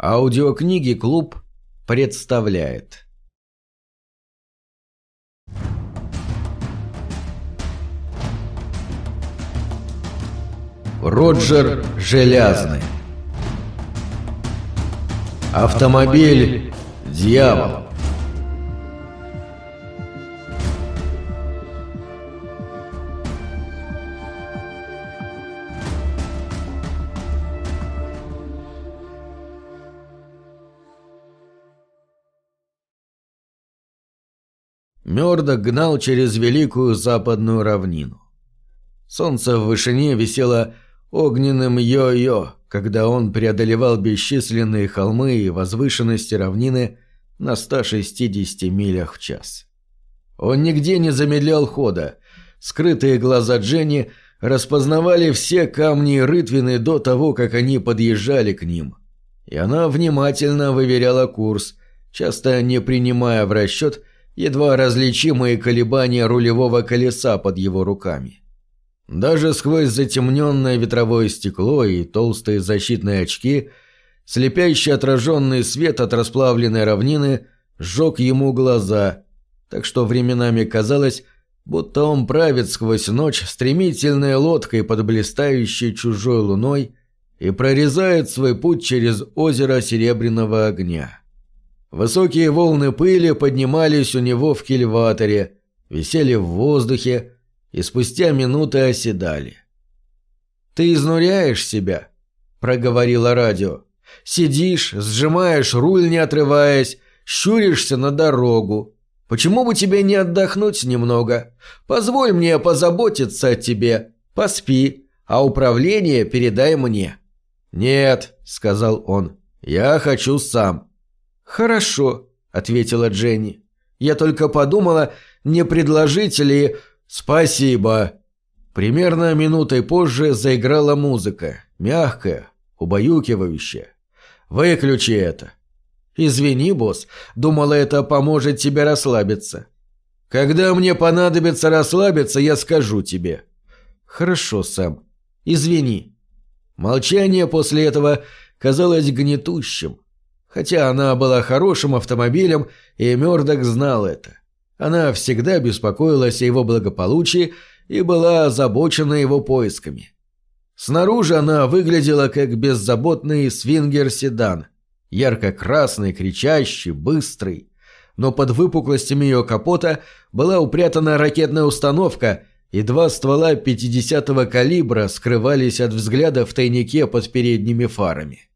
Аудиокниги «Клуб» представляет. Роджер Желязный. Автомобиль «Дьявол» Мёрдок гнал через великую западную равнину. Солнце в вышине висело огненным йо-йо, когда он преодолевал бесчисленные холмы и возвышенности равнины на 160 милях в час. Он нигде не замедлял хода. Скрытые глаза Дженни распознавали все камни и рытвины до того, как они подъезжали к ним. И она внимательно выверяла курс, часто не принимая в расчет едва различимые колебания рулевого колеса под его руками. Даже сквозь затемненное ветровое стекло и толстые защитные очки слепящий отраженный свет от расплавленной равнины сжег ему глаза, так что временами казалось, будто он правит сквозь ночь стремительной лодкой под блистающей чужой луной и прорезает свой путь через озеро серебряного огня. Высокие волны пыли поднимались у него в кильваторе, висели в воздухе и спустя минуты оседали. «Ты изнуряешь себя», — проговорило радио. «Сидишь, сжимаешь руль, не отрываясь, щуришься на дорогу. Почему бы тебе не отдохнуть немного? Позволь мне позаботиться о тебе. Поспи, а управление передай мне». «Нет», — сказал он, — «я хочу сам». «Хорошо», — ответила Дженни. «Я только подумала, не предложить ли...» «Спасибо». Примерно минутой позже заиграла музыка, мягкая, убаюкивающая. «Выключи это». «Извини, босс, думала, это поможет тебе расслабиться». «Когда мне понадобится расслабиться, я скажу тебе». «Хорошо, Сэм. Извини». Молчание после этого казалось гнетущим, Хотя она была хорошим автомобилем, и Мёрдок знал это. Она всегда беспокоилась о его благополучии и была озабочена его поисками. Снаружи она выглядела как беззаботный свингер-седан. Ярко-красный, кричащий, быстрый. Но под выпуклостями ее капота была упрятана ракетная установка, и два ствола 50-го калибра скрывались от взгляда в тайнике под передними фарами.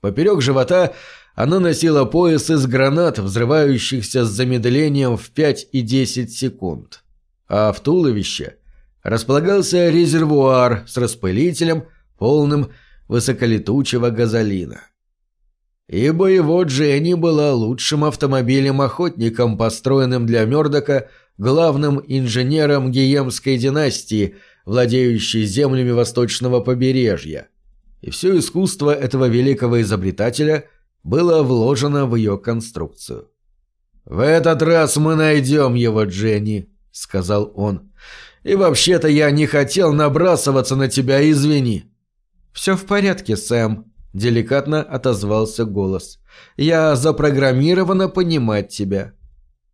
Поперек живота она носила пояс из гранат, взрывающихся с замедлением в 5 и 10 секунд. А в туловище располагался резервуар с распылителем, полным высоколетучего газолина. Ибо его Дженни была лучшим автомобилем-охотником, построенным для Мёрдока главным инженером Гиемской династии, владеющей землями восточного побережья. И все искусство этого великого изобретателя – было вложено в ее конструкцию. «В этот раз мы найдем его, Дженни», — сказал он. «И вообще-то я не хотел набрасываться на тебя, извини». «Все в порядке, Сэм», — деликатно отозвался голос. «Я запрограммирована понимать тебя».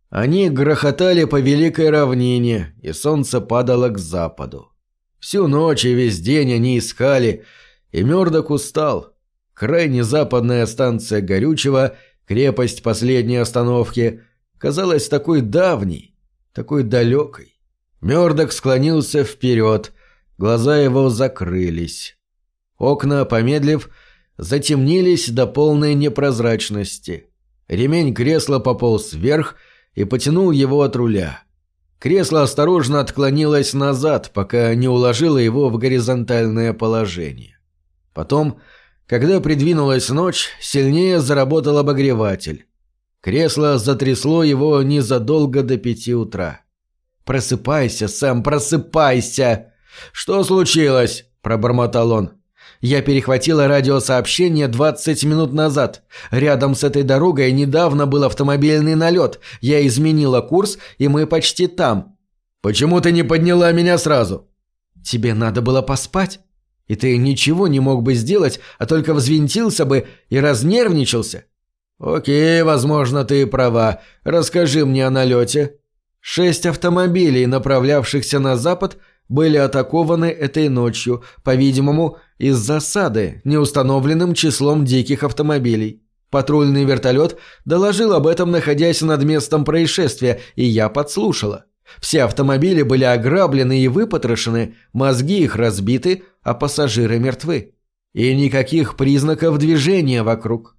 Они грохотали по великой равнине, и солнце падало к западу. Всю ночь и весь день они искали, и Мёрдок устал. Крайне западная станция Горючего, крепость последней остановки, казалась такой давней, такой далекой. Мёрдок склонился вперед, глаза его закрылись. Окна, помедлив, затемнились до полной непрозрачности. Ремень кресла пополз вверх и потянул его от руля. Кресло осторожно отклонилось назад, пока не уложило его в горизонтальное положение. Потом когда придвинулась ночь, сильнее заработал обогреватель. Кресло затрясло его незадолго до пяти утра. «Просыпайся, Сэм, просыпайся!» «Что случилось?» – пробормотал он. «Я перехватила радиосообщение 20 минут назад. Рядом с этой дорогой недавно был автомобильный налет. Я изменила курс, и мы почти там». «Почему ты не подняла меня сразу?» «Тебе надо было поспать?» И ты ничего не мог бы сделать, а только взвинтился бы и разнервничался. Окей, возможно, ты права. Расскажи мне о налете. Шесть автомобилей, направлявшихся на запад, были атакованы этой ночью, по-видимому, из засады, неустановленным числом диких автомобилей. Патрульный вертолет доложил об этом, находясь над местом происшествия, и я подслушала. Все автомобили были ограблены и выпотрошены, мозги их разбиты, а пассажиры мертвы. И никаких признаков движения вокруг.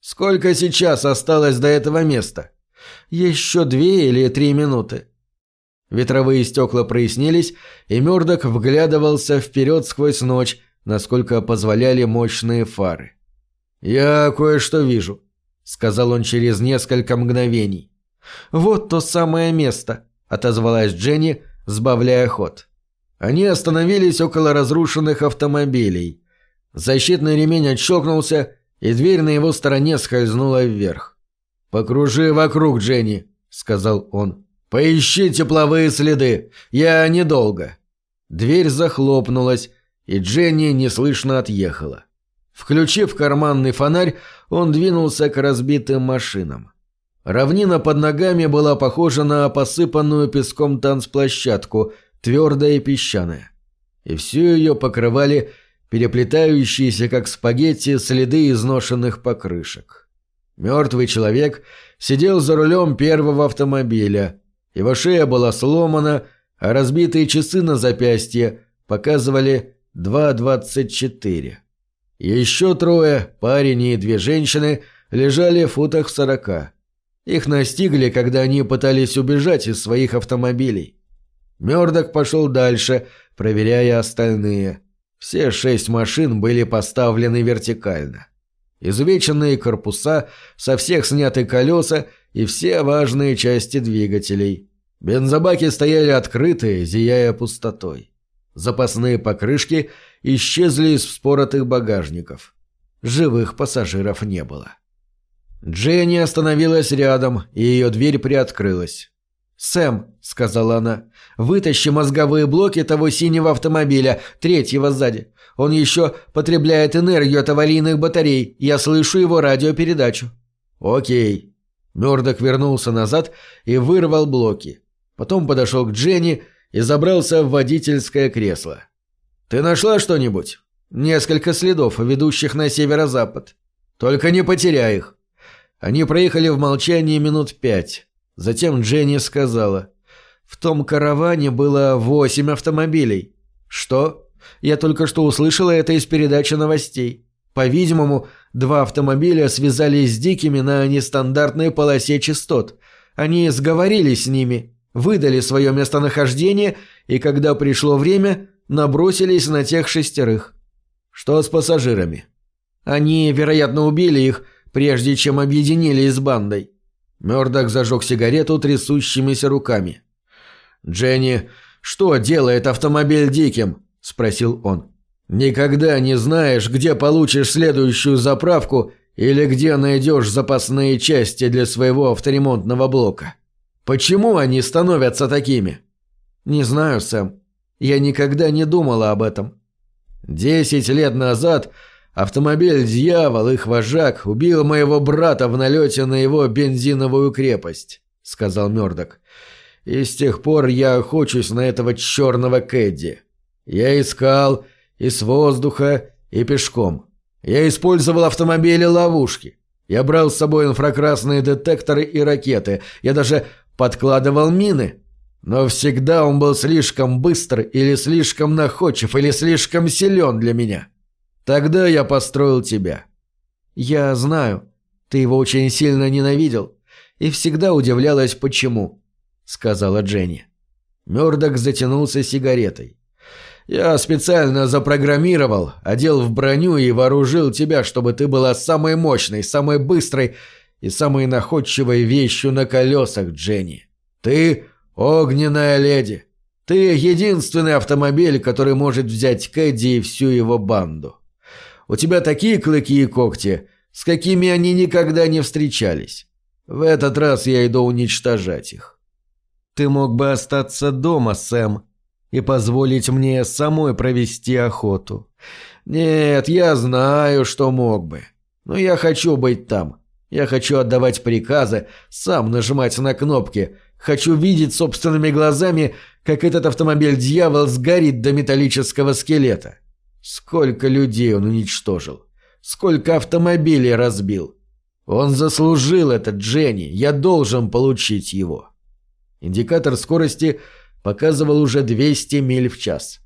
Сколько сейчас осталось до этого места? Еще две или три минуты. Ветровые стекла прояснились, и Мёрдок вглядывался вперед сквозь ночь, насколько позволяли мощные фары. «Я кое-что вижу», — сказал он через несколько мгновений. «Вот то самое место», — отозвалась Дженни, сбавляя ход. Они остановились около разрушенных автомобилей. Защитный ремень отщелкнулся, и дверь на его стороне скользнула вверх. «Покружи вокруг, Дженни», — сказал он. «Поищи тепловые следы. Я недолго». Дверь захлопнулась, и Дженни неслышно отъехала. Включив карманный фонарь, он двинулся к разбитым машинам. Равнина под ногами была похожа на посыпанную песком танцплощадку, твердая и песчаная. И всю ее покрывали переплетающиеся, как спагетти, следы изношенных покрышек. Мертвый человек сидел за рулем первого автомобиля. Его шея была сломана, а разбитые часы на запястье показывали 2.24. Еще трое, парень и две женщины, лежали в футах сорока. Их настигли, когда они пытались убежать из своих автомобилей. Мёрдок пошел дальше, проверяя остальные. Все шесть машин были поставлены вертикально. Изувеченные корпуса, со всех сняты колеса и все важные части двигателей. Бензобаки стояли открытые, зияя пустотой. Запасные покрышки исчезли из вспоротых багажников. Живых пассажиров не было. Дженни остановилась рядом, и ее дверь приоткрылась. «Сэм», — сказала она, — «вытащи мозговые блоки того синего автомобиля, третьего сзади. Он еще потребляет энергию от аварийных батарей. Я слышу его радиопередачу». «Окей». Мёрдок вернулся назад и вырвал блоки. Потом подошел к Дженни и забрался в водительское кресло. «Ты нашла что-нибудь?» «Несколько следов, ведущих на северо-запад. Только не потеряй их». Они проехали в молчании минут пять. Затем Дженни сказала. «В том караване было восемь автомобилей». «Что?» «Я только что услышала это из передачи новостей. По-видимому, два автомобиля связались с дикими на нестандартной полосе частот. Они сговорились с ними, выдали свое местонахождение и, когда пришло время, набросились на тех шестерых». «Что с пассажирами?» «Они, вероятно, убили их, прежде чем объединились с бандой». Мёрдок зажег сигарету трясущимися руками. «Дженни, что делает автомобиль диким?» – спросил он. «Никогда не знаешь, где получишь следующую заправку или где найдешь запасные части для своего авторемонтного блока. Почему они становятся такими?» «Не знаю, Сэм. Я никогда не думала об этом». «Десять лет назад Автомобиль «Дьявол», их вожак, убил моего брата в налете на его бензиновую крепость», — сказал Мёрдок. «И с тех пор я охочусь на этого черного Кэдди. Я искал и с воздуха, и пешком. Я использовал автомобили-ловушки. Я брал с собой инфракрасные детекторы и ракеты. Я даже подкладывал мины. Но всегда он был слишком быстр или слишком находчив или слишком силен для меня». Тогда я построил тебя. Я знаю, ты его очень сильно ненавидел и всегда удивлялась, почему, сказала Дженни. Мёрдок затянулся сигаретой. Я специально запрограммировал, одел в броню и вооружил тебя, чтобы ты была самой мощной, самой быстрой и самой находчивой вещью на колесах, Дженни. Ты — огненная леди. Ты — единственный автомобиль, который может взять Кэдди и всю его банду. У тебя такие клыки и когти, с какими они никогда не встречались. В этот раз я иду уничтожать их». «Ты мог бы остаться дома, Сэм». и позволить мне самой провести охоту. Нет, я знаю, что мог бы. Но я хочу быть там. Я хочу отдавать приказы, сам нажимать на кнопки. Хочу видеть собственными глазами, как этот автомобиль-дьявол сгорит до металлического скелета. Сколько людей он уничтожил. Сколько автомобилей разбил. Он заслужил этот Дженни. Я должен получить его. Индикатор скорости показывал уже 200 миль в час.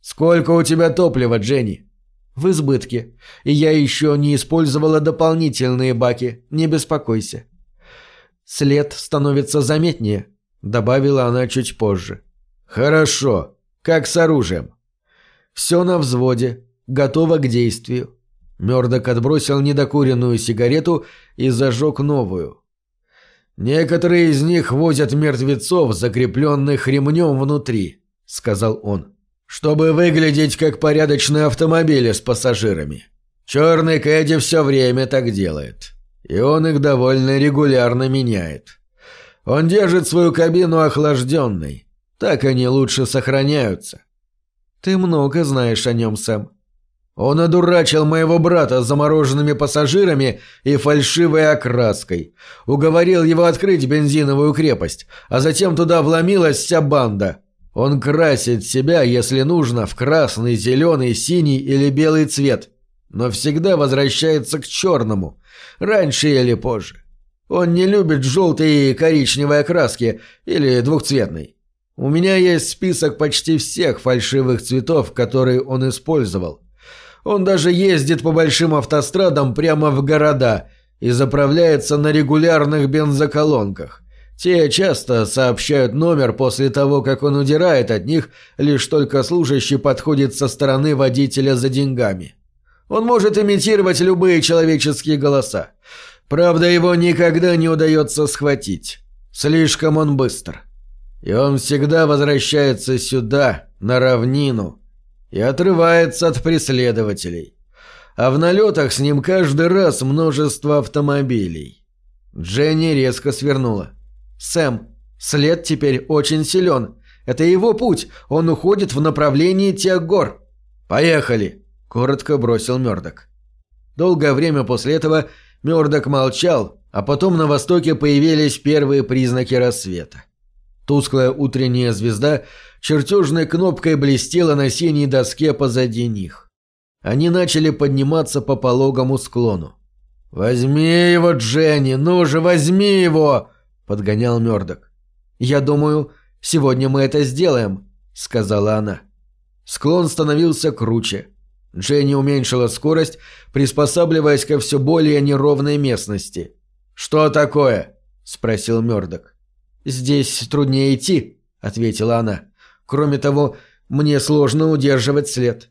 «Сколько у тебя топлива, Дженни?» «В избытке. И я еще не использовала дополнительные баки. Не беспокойся». «След становится заметнее», — добавила она чуть позже. «Хорошо. Как с оружием?» «Все на взводе. Готово к действию». Мёрдок отбросил недокуренную сигарету и зажег новую. «Некоторые из них возят мертвецов, закрепленных ремнем внутри», — сказал он, — «чтобы выглядеть как порядочные автомобили с пассажирами. Черный Кэдди все время так делает, и он их довольно регулярно меняет. Он держит свою кабину охлажденной, так они лучше сохраняются». «Ты много знаешь о нем, Сэм», он одурачил моего брата с замороженными пассажирами и фальшивой окраской. Уговорил его открыть бензиновую крепость, а затем туда вломилась вся банда. Он красит себя, если нужно, в красный, зеленый, синий или белый цвет, но всегда возвращается к черному, раньше или позже. Он не любит желтой и коричневой окраски или двухцветной. У меня есть список почти всех фальшивых цветов, которые он использовал. Он даже ездит по большим автострадам прямо в города и заправляется на регулярных бензоколонках. Те часто сообщают номер после того, как он удирает от них, лишь только служащий подходит со стороны водителя за деньгами. Он может имитировать любые человеческие голоса. Правда, его никогда не удается схватить. Слишком он быстр. И он всегда возвращается сюда, на равнину, и отрывается от преследователей. А в налетах с ним каждый раз множество автомобилей. Дженни резко свернула. «Сэм, след теперь очень силен. Это его путь, он уходит в направлении тех гор». «Поехали!» – коротко бросил Мёрдок. Долгое время после этого Мёрдок молчал, а потом на востоке появились первые признаки рассвета. Тусклая утренняя звезда чертежной кнопкой блестела на синей доске позади них. Они начали подниматься по пологому склону. «Возьми его, Дженни! Ну же, возьми его!» — подгонял Мёрдок. «Я думаю, сегодня мы это сделаем», — сказала она. Склон становился круче. Дженни уменьшила скорость, приспосабливаясь ко все более неровной местности. «Что такое?» — спросил Мёрдок. «Здесь труднее идти», — ответила она. Кроме того, мне сложно удерживать след.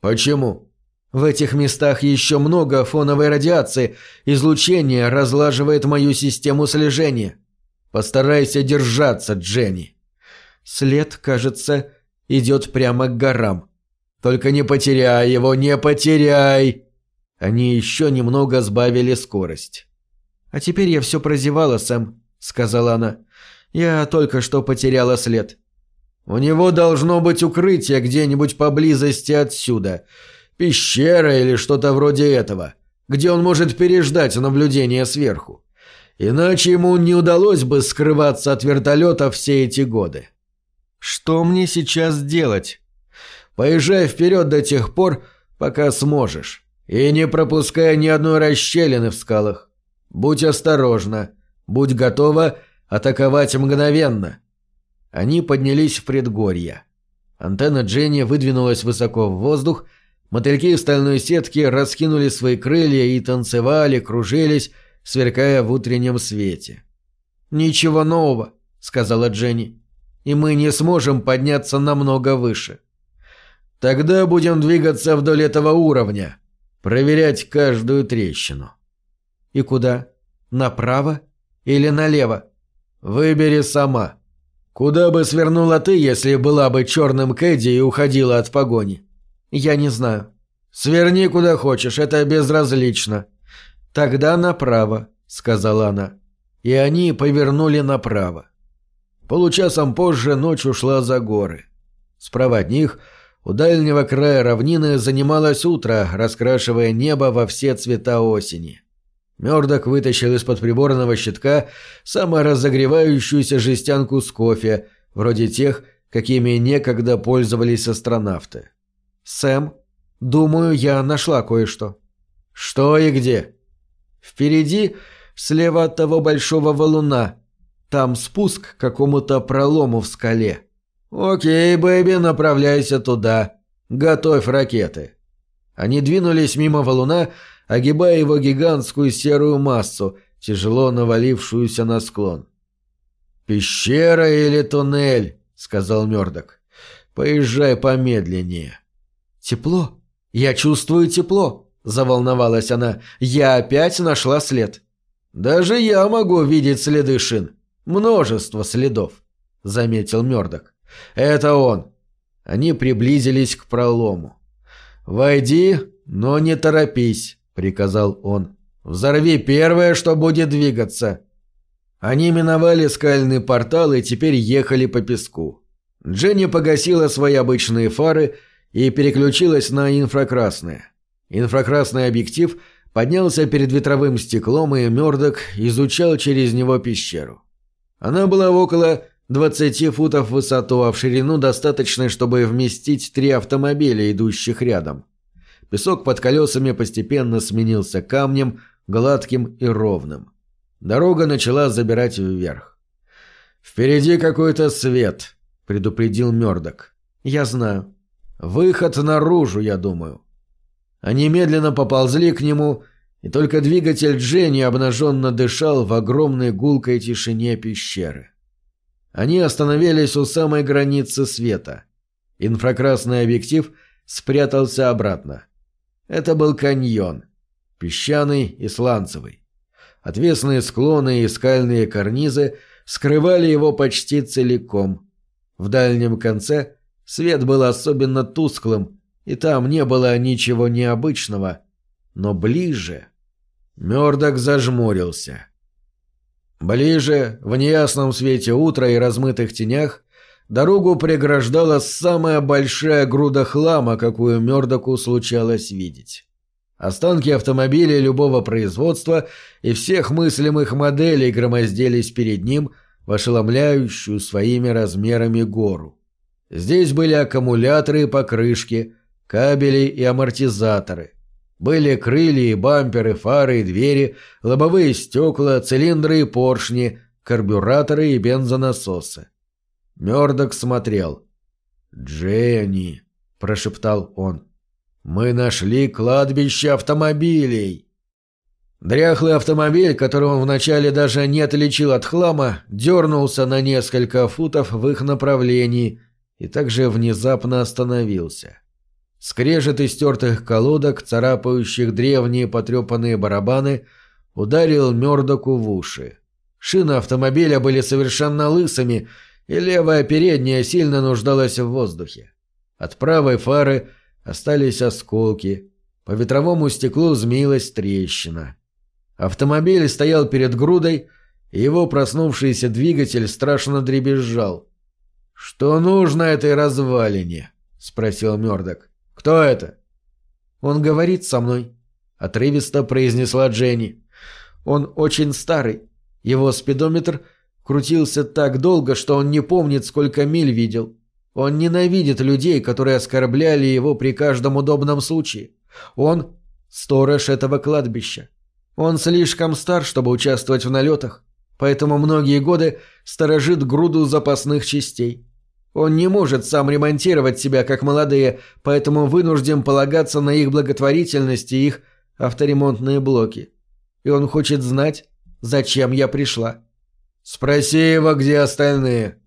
Почему? В этих местах еще много фоновой радиации. Излучение разлаживает мою систему слежения. Постарайся держаться, Дженни. След, кажется, идет прямо к горам. Только не потеряй его, не потеряй. Они еще немного сбавили скорость. А теперь я все прозевала, Сэм, сказала она. Я только что потеряла след. У него должно быть укрытие где-нибудь поблизости отсюда. Пещера или что-то вроде этого, где он может переждать наблюдение сверху. Иначе ему не удалось бы скрываться от вертолета все эти годы. Что мне сейчас делать? Поезжай вперед до тех пор, пока сможешь. И не пропускай ни одной расщелины в скалах. Будь осторожна. Будь готова атаковать мгновенно. Они поднялись в предгорье. Антенна Дженни выдвинулась высоко в воздух, мотыльки в стальной сетке раскинули свои крылья и танцевали, кружились, сверкая в утреннем свете. «Ничего нового», — сказала Дженни, — «и мы не сможем подняться намного выше». «Тогда будем двигаться вдоль этого уровня, проверять каждую трещину». «И куда? Направо или налево?» «Выбери сама». Куда бы свернула ты, если была бы черным Кэдди и уходила от погони? Я не знаю. Сверни куда хочешь, это безразлично. Тогда направо, сказала она. И они повернули направо. Получасом позже ночь ушла за горы. Справа от них, у дальнего края равнины, занималось утро, раскрашивая небо во все цвета осени. Мёрдок вытащил из-под приборного щитка саморазогревающуюся жестянку с кофе, вроде тех, какими некогда пользовались астронавты. «Сэм, думаю, я нашла кое-что». «Что и где?» «Впереди, слева от того большого валуна. Там спуск к какому-то пролому в скале». «Окей, бэби, направляйся туда. Готовь ракеты». Они двинулись мимо валуна, огибая его гигантскую серую массу, тяжело навалившуюся на склон. «Пещера или туннель?» — сказал Мёрдок. «Поезжай помедленнее». «Тепло. Я чувствую тепло», — заволновалась она. «Я опять нашла след». «Даже я могу видеть следы шин. Множество следов», — заметил Мёрдок. «Это он». Они приблизились к пролому. «Войди, но не торопись», — приказал он. «Взорви первое, что будет двигаться». Они миновали скальный портал и теперь ехали по песку. Дженни погасила свои обычные фары и переключилась на инфракрасное. Инфракрасный объектив поднялся перед ветровым стеклом, и Мёрдок изучал через него пещеру. Она была около 20 футов в высоту, а в ширину достаточной, чтобы вместить три автомобиля, идущих рядом. Песок под колесами постепенно сменился камнем, гладким и ровным. Дорога начала забирать вверх. «Впереди какой-то свет», — предупредил Мёрдок. «Я знаю. Выход наружу, я думаю». Они медленно поползли к нему, и только двигатель Дженни обнаженно дышал в огромной гулкой тишине пещеры. Они остановились у самой границы света. Инфракрасный объектив спрятался обратно. Это был каньон. Песчаный и сланцевый. Отвесные склоны и скальные карнизы скрывали его почти целиком. В дальнем конце свет был особенно тусклым, и там не было ничего необычного. Но ближе... Мёрдок зажмурился. Ближе, в неясном свете утра и размытых тенях, Дорогу преграждала самая большая груда хлама, какую Мёрдоку случалось видеть. Останки автомобилей любого производства и всех мыслимых моделей громоздились перед ним в ошеломляющую своими размерами гору. Здесь были аккумуляторы и покрышки, кабели и амортизаторы. Были крылья и бамперы, фары и двери, лобовые стекла, цилиндры и поршни, карбюраторы и бензонасосы. Мёрдок смотрел. «Дженни», — прошептал он, — «мы нашли кладбище автомобилей». Дряхлый автомобиль, который он вначале даже не отличил от хлама, дернулся на несколько футов в их направлении и также внезапно остановился. Скрежет истертых колодок, царапающих древние потрепанные барабаны, ударил Мёрдоку в уши. Шины автомобиля были совершенно лысыми, и левая передняя сильно нуждалась в воздухе. От правой фары остались осколки, по ветровому стеклу змеилась трещина. Автомобиль стоял перед грудой, и его проснувшийся двигатель страшно дребезжал. «Что нужно этой развалине?» — спросил Мёрдок. «Кто это?» «Он говорит со мной», — отрывисто произнесла Дженни. «Он очень старый. Его спидометр Крутился так долго, что он не помнит, сколько миль видел. Он ненавидит людей, которые оскорбляли его при каждом удобном случае. Он – сторож этого кладбища. Он слишком стар, чтобы участвовать в налетах, поэтому многие годы сторожит груду запасных частей. Он не может сам ремонтировать себя, как молодые, поэтому вынужден полагаться на их благотворительность и их авторемонтные блоки. И он хочет знать, зачем я пришла. «Спроси его, где остальные».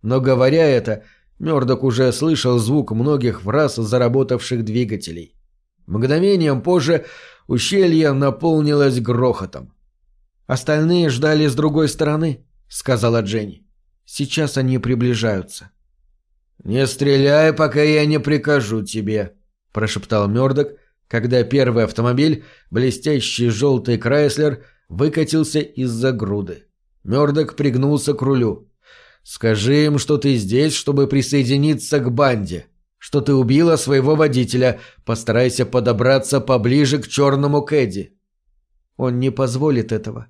Но говоря это, Мёрдок уже слышал звук многих в раз заработавших двигателей. Мгновением позже ущелье наполнилось грохотом. «Остальные ждали с другой стороны», — сказала Дженни. «Сейчас они приближаются». «Не стреляй, пока я не прикажу тебе», — прошептал Мёрдок, когда первый автомобиль, блестящий желтый Крайслер, выкатился из-за груды. Мёрдок пригнулся к рулю. Скажи им, что ты здесь, чтобы присоединиться к банде. Что ты убила своего водителя. Постарайся подобраться поближе к черному Кэдди». «Он не позволит этого.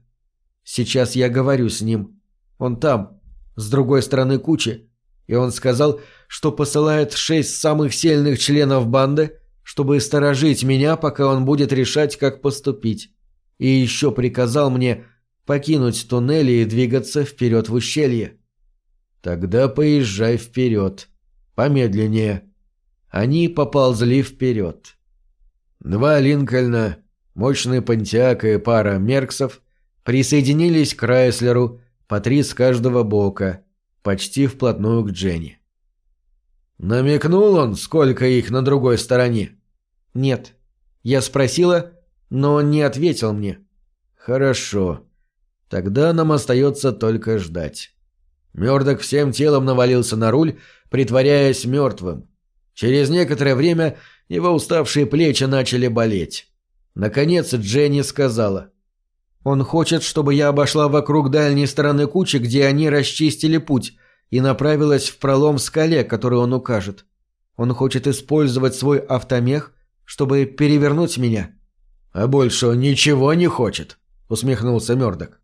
Сейчас я говорю с ним. Он там, с другой стороны кучи. И он сказал, что посылает шесть самых сильных членов банды, чтобы сторожить меня, пока он будет решать, как поступить. И еще приказал мне покинуть туннели и двигаться вперед в ущелье. Тогда поезжай вперед. Помедленнее. Они поползли вперед. Два Линкольна, мощный Пантиак и пара Мерксов присоединились к Райслеру по три с каждого бока, почти вплотную к Дженни. Намекнул он, сколько их на другой стороне? Нет. Я спросила, но он не ответил мне. Хорошо. Тогда нам остается только ждать. Мёрдок всем телом навалился на руль, притворяясь мертвым. Через некоторое время его уставшие плечи начали болеть. Наконец Дженни сказала. «Он хочет, чтобы я обошла вокруг дальней стороны кучи, где они расчистили путь, и направилась в пролом в скале, который он укажет. Он хочет использовать свой автомех, чтобы перевернуть меня». «А больше он ничего не хочет», — усмехнулся Мёрдок.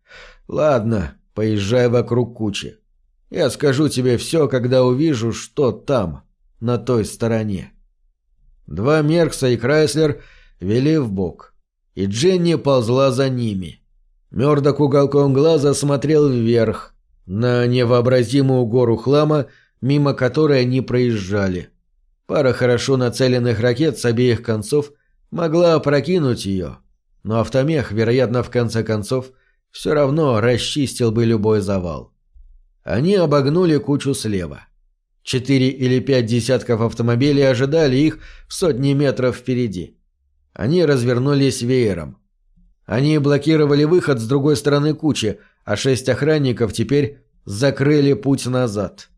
«Ладно, поезжай вокруг кучи. Я скажу тебе все, когда увижу, что там, на той стороне». Два Меркса и Крайслер вели в бок, и Дженни ползла за ними. Мёрдок уголком глаза смотрел вверх, на невообразимую гору хлама, мимо которой они проезжали. Пара хорошо нацеленных ракет с обеих концов могла опрокинуть ее, но автомех, вероятно, в конце концов, все равно расчистил бы любой завал. Они обогнули кучу слева. Четыре или пять десятков автомобилей ожидали их в сотни метров впереди. Они развернулись веером. Они блокировали выход с другой стороны кучи, а шесть охранников теперь закрыли путь назад.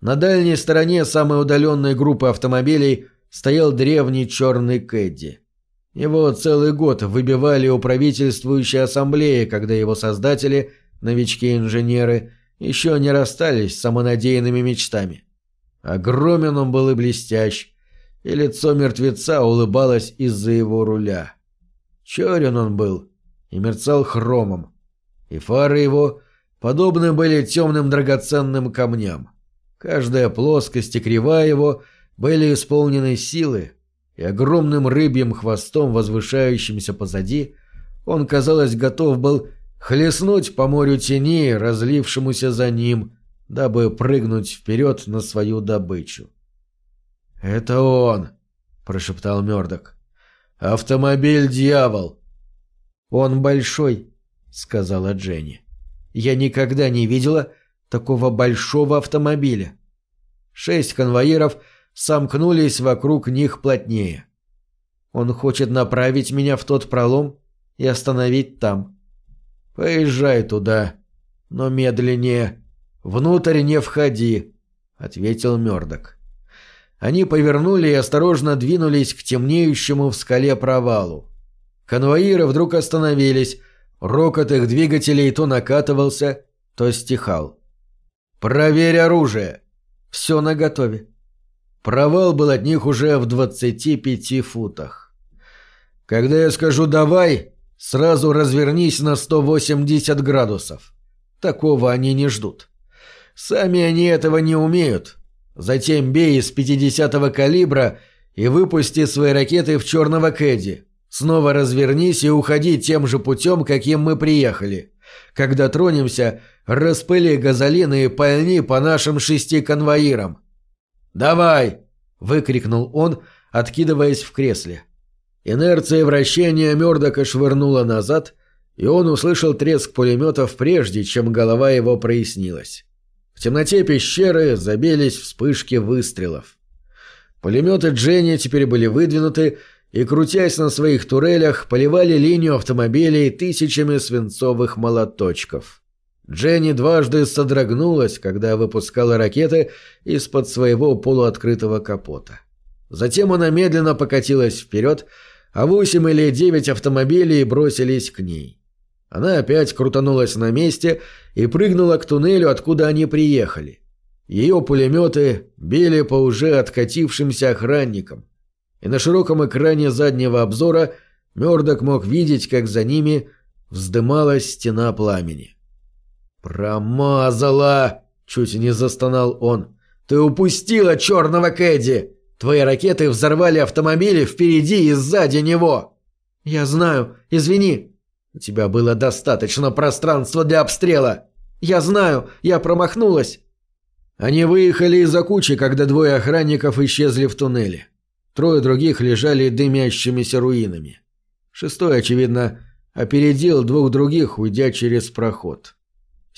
На дальней стороне самой удаленной группы автомобилей стоял древний черный Кэдди. Его целый год выбивали у правительствующей ассамблеи, когда его создатели, новички-инженеры, еще не расстались с самонадеянными мечтами. Огромен он был и блестящ, и лицо мертвеца улыбалось из-за его руля. Черен он был и мерцал хромом, и фары его подобны были темным драгоценным камням. Каждая плоскость и кривая его были исполнены силы, и огромным рыбьим хвостом, возвышающимся позади, он, казалось, готов был хлестнуть по морю теней, разлившемуся за ним, дабы прыгнуть вперед на свою добычу. «Это он!» – прошептал Мёрдок. «Автомобиль-дьявол!» «Он большой», — сказала Дженни. «Я никогда не видела такого большого автомобиля». Шесть конвоиров сомкнулись вокруг них плотнее. «Он хочет направить меня в тот пролом и остановить там». «Поезжай туда, но медленнее. Внутрь не входи», — ответил Мёрдок. Они повернули и осторожно двинулись к темнеющему в скале провалу. Конвоиры вдруг остановились, рокот их двигателей то накатывался, то стихал. «Проверь оружие!» «Все наготове». Провал был от них уже в двадцати пяти футах. «Когда я скажу «давай», сразу развернись на сто восемьдесят градусов. Такого они не ждут. Сами они этого не умеют. Затем бей из пятидесятого калибра и выпусти свои ракеты в черного Кэдди. Снова развернись и уходи тем же путем, каким мы приехали. Когда тронемся, распыли газолины и пальни по нашим шести конвоирам. «Давай!» – выкрикнул он, откидываясь в кресле. Инерция вращения Мёрдока швырнула назад, и он услышал треск пулеметов прежде, чем голова его прояснилась. В темноте пещеры забились вспышки выстрелов. Пулеметы Дженни теперь были выдвинуты, и, крутясь на своих турелях, поливали линию автомобилей тысячами свинцовых молоточков. Дженни дважды содрогнулась, когда выпускала ракеты из-под своего полуоткрытого капота. Затем она медленно покатилась вперед, а восемь или девять автомобилей бросились к ней. Она опять крутанулась на месте и прыгнула к туннелю, откуда они приехали. Ее пулеметы били по уже откатившимся охранникам. И на широком экране заднего обзора Мёрдок мог видеть, как за ними вздымалась стена пламени. «Промазала!» — чуть не застонал он. «Ты упустила черного Кэдди! Твои ракеты взорвали автомобили впереди и сзади него!» «Я знаю. Извини». «У тебя было достаточно пространства для обстрела». «Я знаю. Я промахнулась». Они выехали из-за кучи, когда двое охранников исчезли в туннеле. Трое других лежали дымящимися руинами. Шестой, очевидно, опередил двух других, уйдя через проход.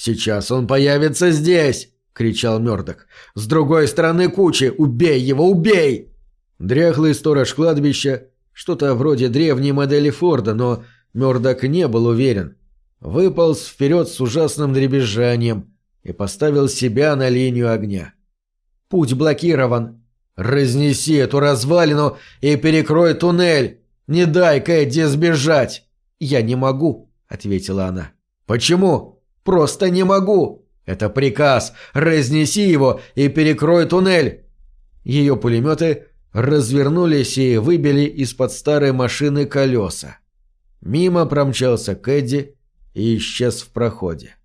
«Сейчас он появится здесь!» — кричал Мёрдок. «С другой стороны кучи! Убей его, убей!» Дряхлый сторож кладбища, что-то вроде древней модели Форда, но Мёрдок не был уверен. Выполз вперед с ужасным дребезжанием и поставил себя на линию огня. «Путь блокирован!» «Разнеси эту развалину и перекрой туннель! Не дай Кэдди сбежать!» «Я не могу», — ответила она. «Почему?» «Просто не могу!» «Это приказ! Разнеси его и перекрой туннель!» Ее пулеметы развернулись и выбили из-под старой машины колеса. Мимо промчался Кэдди и исчез в проходе.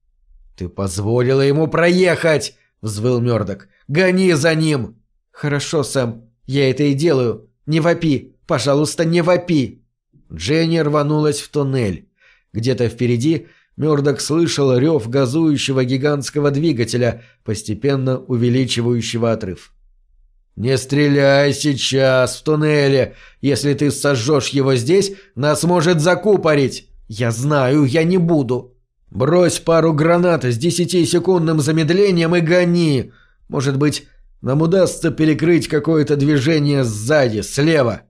«Ты позволила ему проехать!» — взвыл Мёрдок. «Гони за ним!» «Хорошо, Сэм, я это и делаю. Не вопи! Пожалуйста, не вопи!» Дженни рванулась в туннель. Где-то впереди Мёрдок слышал рев газующего гигантского двигателя, постепенно увеличивающего отрыв. «Не стреляй сейчас в туннеле! Если ты сожжешь его здесь, нас может закупорить!» «Я знаю, я не буду!» «Брось пару гранат с десятисекундным замедлением и гони! Может быть, нам удастся перекрыть какое-то движение сзади, слева!»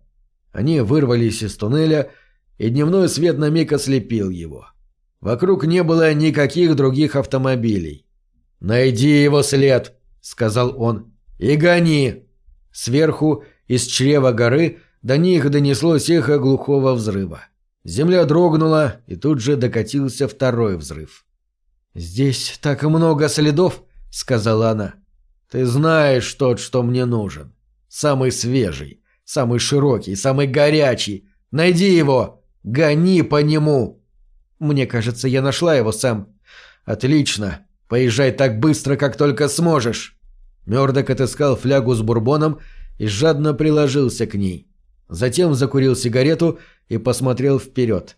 Они вырвались из туннеля, и дневной свет на миг ослепил его. Вокруг не было никаких других автомобилей. «Найди его след», — сказал он, — «и гони». Сверху, из чрева горы, до них донеслось эхо глухого взрыва. Земля дрогнула, и тут же докатился второй взрыв. «Здесь так много следов», — сказала она. «Ты знаешь тот, что мне нужен. Самый свежий самый широкий, самый горячий. Найди его! Гони по нему!» «Мне кажется, я нашла его, Сэм». «Отлично. Поезжай так быстро, как только сможешь». Мёрдок отыскал флягу с бурбоном и жадно приложился к ней. Затем закурил сигарету и посмотрел вперед.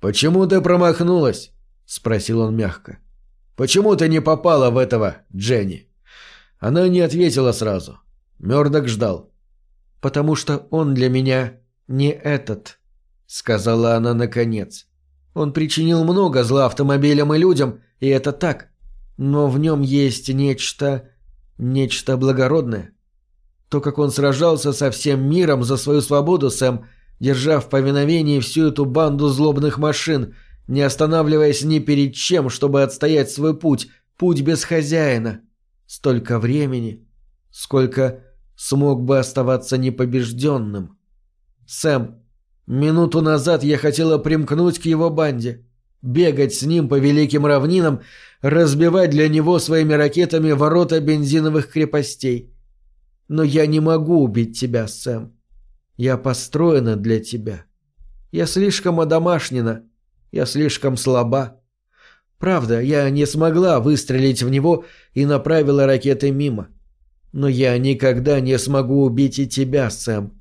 «Почему ты промахнулась?» – спросил он мягко. «Почему ты не попала в этого, Дженни?» Она не ответила сразу. Мёрдок ждал потому что он для меня не этот», — сказала она наконец. «Он причинил много зла автомобилям и людям, и это так. Но в нем есть нечто... нечто благородное. То, как он сражался со всем миром за свою свободу, Сэм, держа в повиновении всю эту банду злобных машин, не останавливаясь ни перед чем, чтобы отстоять свой путь, путь без хозяина. Столько времени, сколько смог бы оставаться непобежденным. Сэм, минуту назад я хотела примкнуть к его банде, бегать с ним по великим равнинам, разбивать для него своими ракетами ворота бензиновых крепостей. Но я не могу убить тебя, Сэм. Я построена для тебя. Я слишком одомашнена, я слишком слаба. Правда, я не смогла выстрелить в него и направила ракеты мимо. — но я никогда не смогу убить и тебя, Сэм.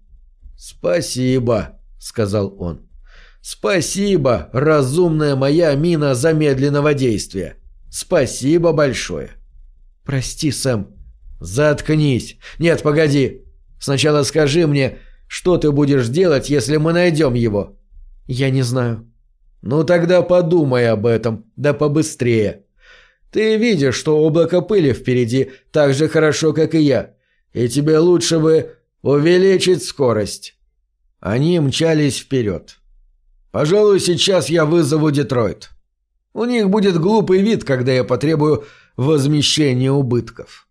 Спасибо, сказал он. Спасибо, разумная моя мина замедленного действия. Спасибо большое. Прости, Сэм. Заткнись. Нет, погоди. Сначала скажи мне, что ты будешь делать, если мы найдем его? Я не знаю. Ну тогда подумай об этом, да побыстрее. Ты видишь, что облако пыли впереди так же хорошо, как и я, и тебе лучше бы увеличить скорость». Они мчались вперед. «Пожалуй, сейчас я вызову Детройт. У них будет глупый вид, когда я потребую возмещения убытков».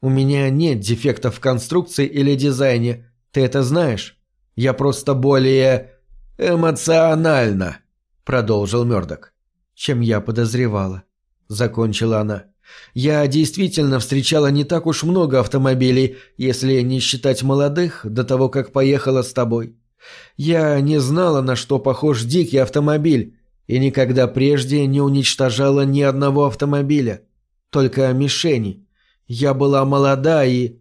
«У меня нет дефектов в конструкции или дизайне, ты это знаешь. Я просто более...» «Эмоционально», — продолжил Мёрдок. чем я подозревала», — закончила она. «Я действительно встречала не так уж много автомобилей, если не считать молодых, до того, как поехала с тобой. Я не знала, на что похож дикий автомобиль, и никогда прежде не уничтожала ни одного автомобиля, только мишени. Я была молода и...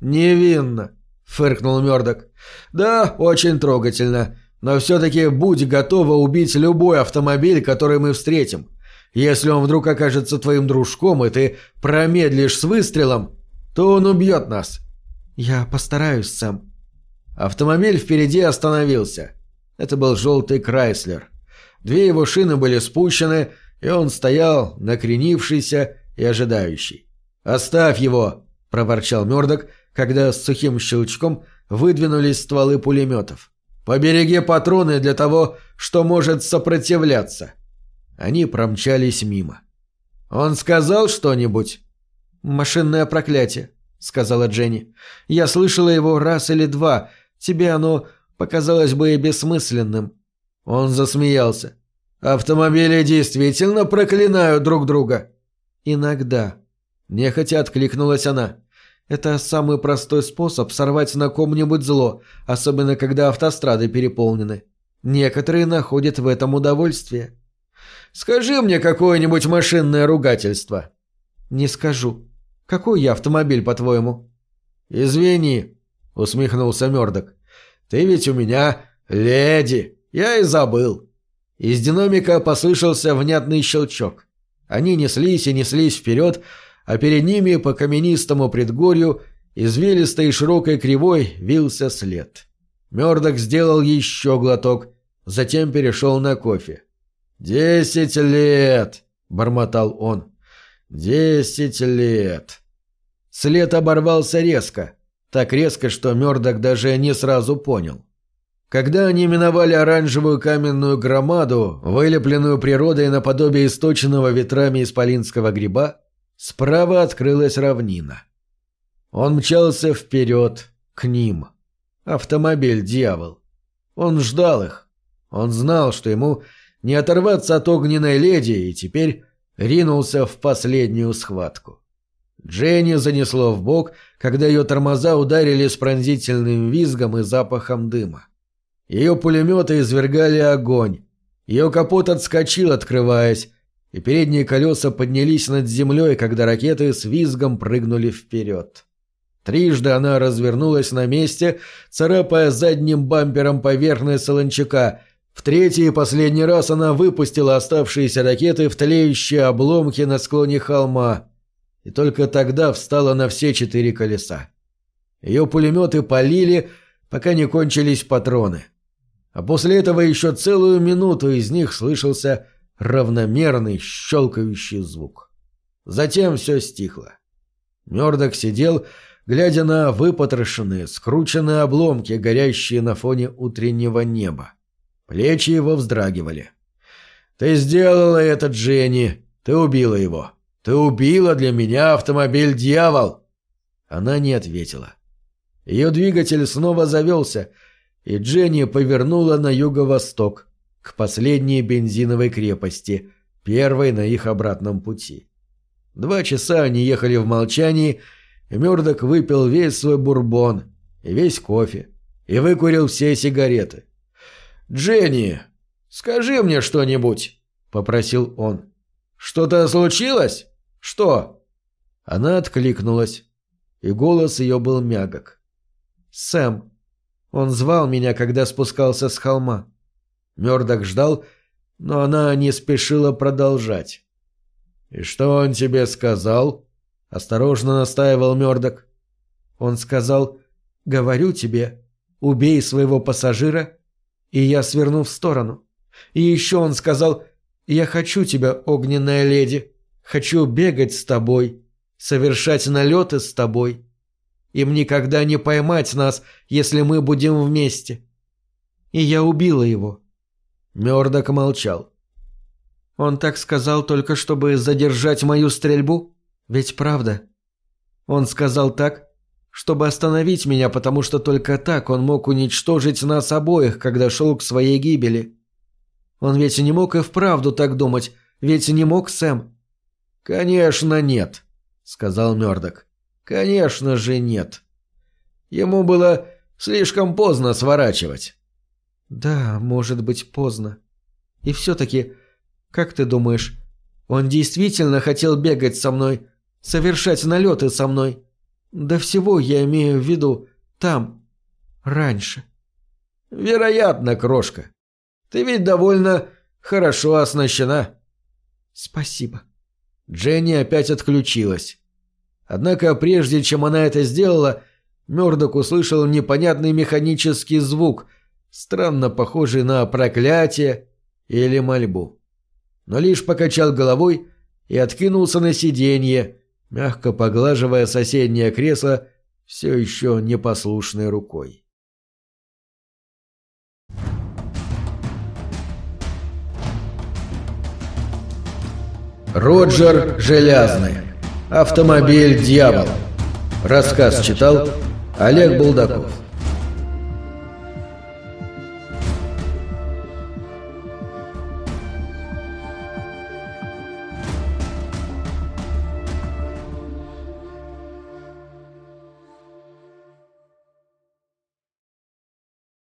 «Невинно», — фыркнул Мёрдок. «Да, очень трогательно. Но все-таки будь готова убить любой автомобиль, который мы встретим. Если он вдруг окажется твоим дружком, и ты промедлишь с выстрелом, то он убьет нас». «Я постараюсь, Сэм». Автомобиль впереди остановился. Это был желтый Крайслер. Две его шины были спущены, и он стоял, накренившийся и ожидающий. «Оставь его!» – проворчал Мёрдок, когда с сухим щелчком выдвинулись стволы пулеметов. «Побереги патроны для того, что может сопротивляться». Они промчались мимо. «Он сказал что-нибудь?» «Машинное проклятие», — сказала Дженни. «Я слышала его раз или два. Тебе оно показалось бы и бессмысленным. Он засмеялся. «Автомобили действительно проклинают друг друга?» «Иногда». Нехотя откликнулась она. «Это самый простой способ сорвать на ком-нибудь зло, особенно когда автострады переполнены. Некоторые находят в этом удовольствие». «Скажи мне какое-нибудь машинное ругательство». «Не скажу. Какой я автомобиль, по-твоему?» «Извини», — усмехнулся Мёрдок. «Ты ведь у меня леди». Я и забыл. Из динамика послышался внятный щелчок. Они неслись и неслись вперед, а перед ними по каменистому предгорью извилистой широкой кривой вился след. Мёрдок сделал еще глоток, затем перешел на кофе. «Десять лет!» — бормотал он. «Десять лет!» След оборвался резко, так резко, что Мёрдок даже не сразу понял. Когда они миновали оранжевую каменную громаду, вылепленную природой наподобие источенного ветрами исполинского гриба, справа открылась равнина. Он мчался вперед, к ним. Автомобиль-дьявол. Он ждал их. Он знал, что ему не оторваться от огненной леди, и теперь ринулся в последнюю схватку. Дженни занесло в бок, когда ее тормоза ударили с пронзительным визгом и запахом дыма. Ее пулеметы извергали огонь. Ее капот отскочил, открываясь, и передние колеса поднялись над землей, когда ракеты с визгом прыгнули вперед. Трижды она развернулась на месте, царапая задним бампером поверхность солончака. В третий и последний раз она выпустила оставшиеся ракеты в тлеющие обломки на склоне холма. И только тогда встала на все четыре колеса. Ее пулеметы полили, пока не кончились патроны а после этого еще целую минуту из них слышался равномерный щелкающий звук. Затем все стихло. Мёрдок сидел, глядя на выпотрошенные, скрученные обломки, горящие на фоне утреннего неба. Плечи его вздрагивали. «Ты сделала это, Дженни! Ты убила его! Ты убила для меня автомобиль-дьявол!» Она не ответила. Ее двигатель снова завелся — и Дженни повернула на юго-восток, к последней бензиновой крепости, первой на их обратном пути. Два часа они ехали в молчании, и Мёрдок выпил весь свой бурбон и весь кофе, и выкурил все сигареты. «Дженни, скажи мне что-нибудь», — попросил он. «Что-то случилось? Что?» Она откликнулась, и голос ее был мягок. «Сэм, он звал меня, когда спускался с холма. Мёрдок ждал, но она не спешила продолжать. «И что он тебе сказал?» — осторожно настаивал Мёрдок. Он сказал, «Говорю тебе, убей своего пассажира, и я сверну в сторону. И еще он сказал, я хочу тебя, огненная леди, хочу бегать с тобой, совершать налеты с тоб». Им никогда не поймать нас, если мы будем вместе. И я убила его». Мёрдок молчал. «Он так сказал только, чтобы задержать мою стрельбу? Ведь правда?» «Он сказал так, чтобы остановить меня, потому что только так он мог уничтожить нас обоих, когда шел к своей гибели. Он ведь не мог и вправду так думать, Ведь не мог Сэм?» «Конечно нет», — сказал Мёрдок. «Конечно же нет. Ему было слишком поздно сворачивать». «Да, может быть, поздно. И все-таки, как ты думаешь, он действительно хотел бегать со мной, совершать налеты со мной? До всего я имею в виду там, раньше». «Вероятно, крошка. Ты ведь довольно хорошо оснащена». «Спасибо». Дженни опять отключилась. Однако прежде чем она это сделала, Мёрдок услышал непонятный механический звук, странно похожий на проклятие или мольбу. Но лишь покачал головой и откинулся на сиденье, мягко поглаживая соседнее кресло все еще непослушной рукой. Роджер Желязный. Автомобиль «Дьявол». Рассказ читал Олег Булдаков.